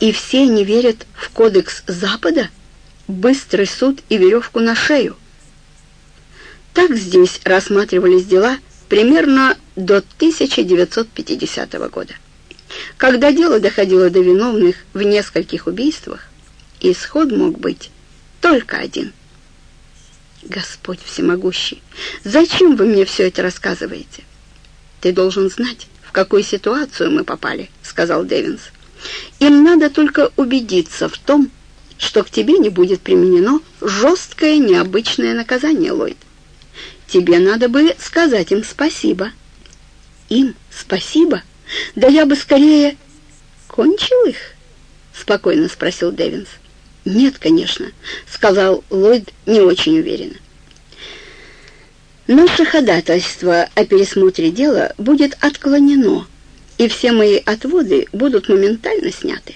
И все не верят в кодекс Запада? Быстрый суд и веревку на шею. Так здесь рассматривались дела примерно до 1950 года. Когда дело доходило до виновных в нескольких убийствах, исход мог быть только один. Господь всемогущий, зачем вы мне все это рассказываете? Ты должен знать, в какую ситуацию мы попали, сказал Дэвинс. Им надо только убедиться в том, что к тебе не будет применено жесткое необычное наказание, Ллойд. Тебе надо бы сказать им спасибо. Им спасибо? Да я бы скорее кончил их? Спокойно спросил Дэвинс. «Нет, конечно», — сказал Ллойд не очень уверенно. «Наше ходатайство о пересмотре дела будет отклонено, и все мои отводы будут моментально сняты.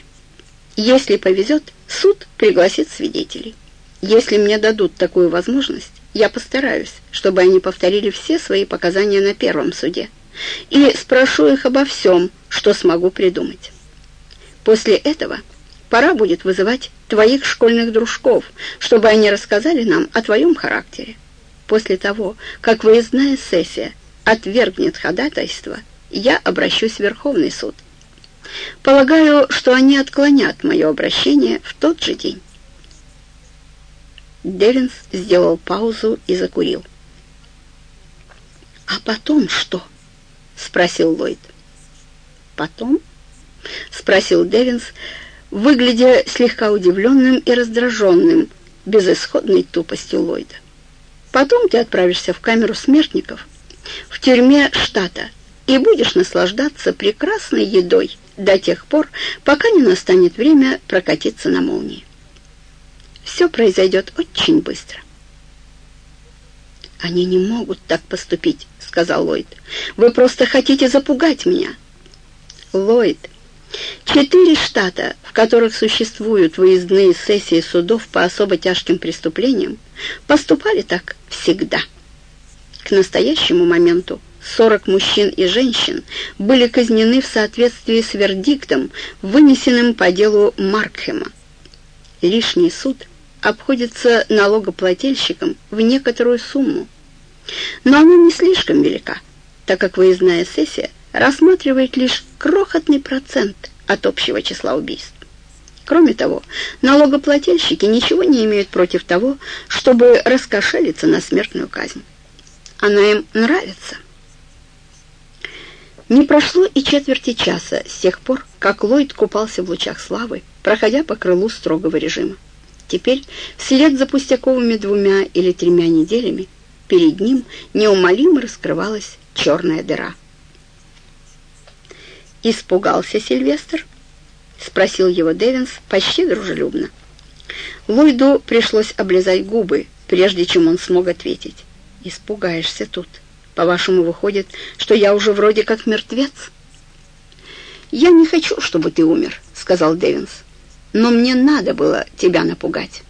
Если повезет, суд пригласит свидетелей. Если мне дадут такую возможность, я постараюсь, чтобы они повторили все свои показания на первом суде, и спрошу их обо всем, что смогу придумать. После этого пора будет вызывать твоих школьных дружков, чтобы они рассказали нам о твоем характере. После того, как выездная сессия отвергнет ходатайство, я обращусь в Верховный суд. Полагаю, что они отклонят мое обращение в тот же день. Девинс сделал паузу и закурил. «А потом что?» — спросил Ллойд. «Потом?» — спросил Девинс, выглядя слегка удивленным и раздраженным безысходной тупостью Ллойда. «Потом ты отправишься в камеру смертников в тюрьме штата и будешь наслаждаться прекрасной едой до тех пор, пока не настанет время прокатиться на молнии. Все произойдет очень быстро». «Они не могут так поступить», — сказал Ллойд. «Вы просто хотите запугать меня». «Ллойд, Четыре штата, в которых существуют выездные сессии судов по особо тяжким преступлениям, поступали так всегда. К настоящему моменту 40 мужчин и женщин были казнены в соответствии с вердиктом, вынесенным по делу Маркхема. Лишний суд обходится налогоплательщикам в некоторую сумму, но она не слишком велика, так как выездная сессия рассматривает лишь крохотный процент от общего числа убийств. Кроме того, налогоплательщики ничего не имеют против того, чтобы раскошелиться на смертную казнь. Она им нравится. Не прошло и четверти часа с тех пор, как Ллойд купался в лучах славы, проходя по крылу строгого режима. Теперь, вслед за пустяковыми двумя или тремя неделями, перед ним неумолимо раскрывалась черная дыра. «Испугался Сильвестр?» — спросил его Дэвинс почти дружелюбно. Ллойду пришлось облизать губы, прежде чем он смог ответить. «Испугаешься тут. По-вашему, выходит, что я уже вроде как мертвец?» «Я не хочу, чтобы ты умер», — сказал Дэвинс. «Но мне надо было тебя напугать.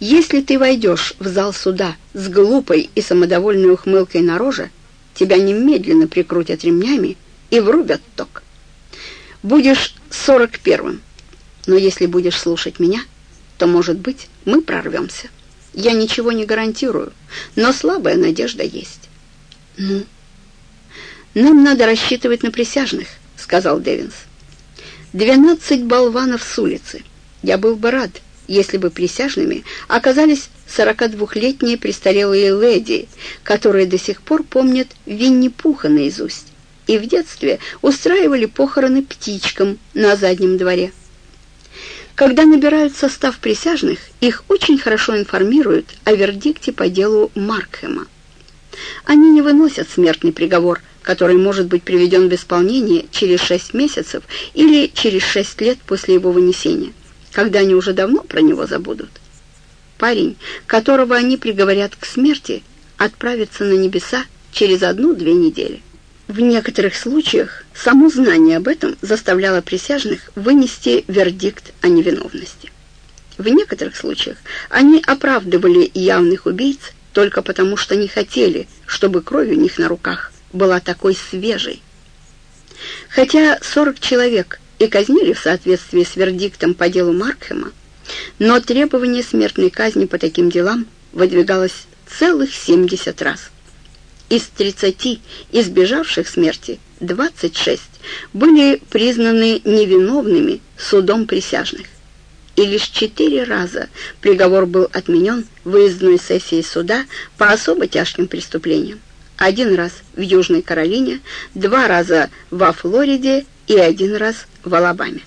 Если ты войдешь в зал суда с глупой и самодовольной ухмылкой на роже, тебя немедленно прикрутят ремнями и врубят ток будешь сорок первым. Но если будешь слушать меня, то, может быть, мы прорвемся. Я ничего не гарантирую, но слабая надежда есть. Ну, нам надо рассчитывать на присяжных, сказал Дэвинс. Двенадцать болванов с улицы. Я был бы рад, если бы присяжными оказались 42-летние престарелые леди, которые до сих пор помнят Винни-Пуха наизусть и в детстве устраивали похороны птичкам на заднем дворе. Когда набирают состав присяжных, их очень хорошо информируют о вердикте по делу Маркхема. Они не выносят смертный приговор, который может быть приведен в исполнение через шесть месяцев или через шесть лет после его вынесения, когда они уже давно про него забудут. Парень, которого они приговорят к смерти, отправится на небеса через одну-две недели. В некоторых случаях само знание об этом заставляло присяжных вынести вердикт о невиновности. В некоторых случаях они оправдывали явных убийц только потому, что не хотели, чтобы кровь у них на руках была такой свежей. Хотя 40 человек и казнили в соответствии с вердиктом по делу Маркхема, но требование смертной казни по таким делам выдвигалось целых 70 раз. Из 30 избежавших смерти 26 были признаны невиновными судом присяжных. И лишь четыре раза приговор был отменен выездной сессией суда по особо тяжким преступлениям. Один раз в Южной Каролине, два раза во Флориде и один раз в Алабаме.